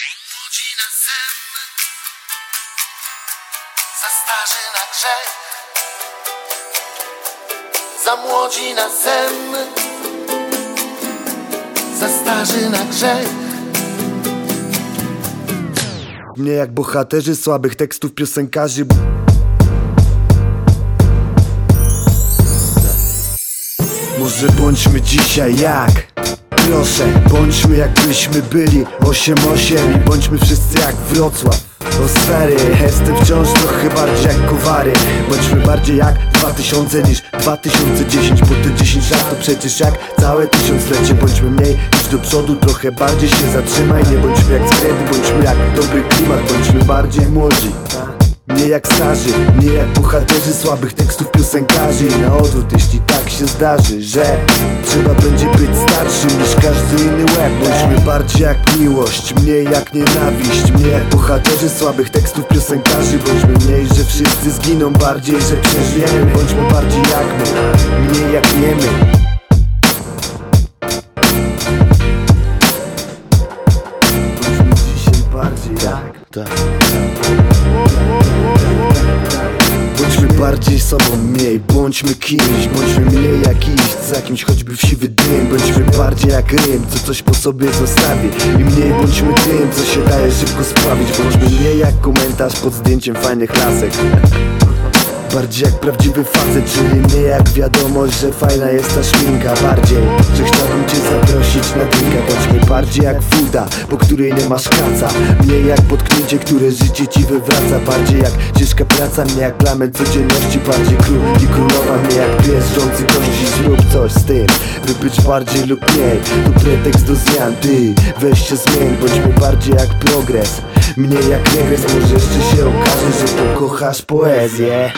Młodzi na sen Za starzy na grzech. Za młodzi na sen Za starzy na grzech. Mnie jak bohaterzy słabych tekstów piosenkarzy Może bądźmy dzisiaj jak Proszę, bądźmy jakbyśmy byli 8-8 i bądźmy wszyscy jak Wrocław. O stary, jestem wciąż trochę bardziej jak Kowary Bądźmy bardziej jak 2000 niż 2010 Bo te 10 lat to przecież jak całe tysiąclecie. Bądźmy mniej niż do przodu, trochę bardziej się zatrzymaj. Nie bądźmy jak skredy, bądźmy jak dobry klimat. Bądźmy bardziej młodzi nie jak starzy, nie jak bohaterzy słabych tekstów piosenkarzy. I na odwrót, jeśli tak się zdarzy, że Trzeba będzie być starszym niż każdy inny łeb. Bądźmy bardziej jak miłość, mniej jak nienawiść. Mniej jak bohaterzy słabych tekstów piosenkarzy. Bądźmy mniej, że wszyscy zginą bardziej, że przeżyjemy. Bądźmy bardziej jak my, mniej jak wiemy Bądźmy dzisiaj bardziej jak tak. Bardziej sobą mniej, bądźmy kimś Bądźmy mniej jak iść. Za kimś choćby w siwy dym Bądźmy bardziej jak rym, co coś po sobie zostawi I mniej bądźmy tym, co się daje szybko spławić Bądźmy mniej jak komentarz pod zdjęciem fajnych lasek Bardziej jak prawdziwy facet, czyli nie jak wiadomość, że fajna jest ta szminka. Bardziej, że chciałbym cię zaprosić na drinka Bądźmy bardziej jak woda, po której nie masz kaca. Mniej jak potknięcie, które życie ci wywraca. Bardziej jak ciężka praca, nie jak lament codzienności. Bardziej król i królowa, nie jak rządzy kości Zrób coś z tym, by być bardziej lub mniej To pretekst do zmian, ty weź się zmień Bądźmy bardziej jak progres Mniej jak regres, może jeszcze się okaże, że pokochasz poezję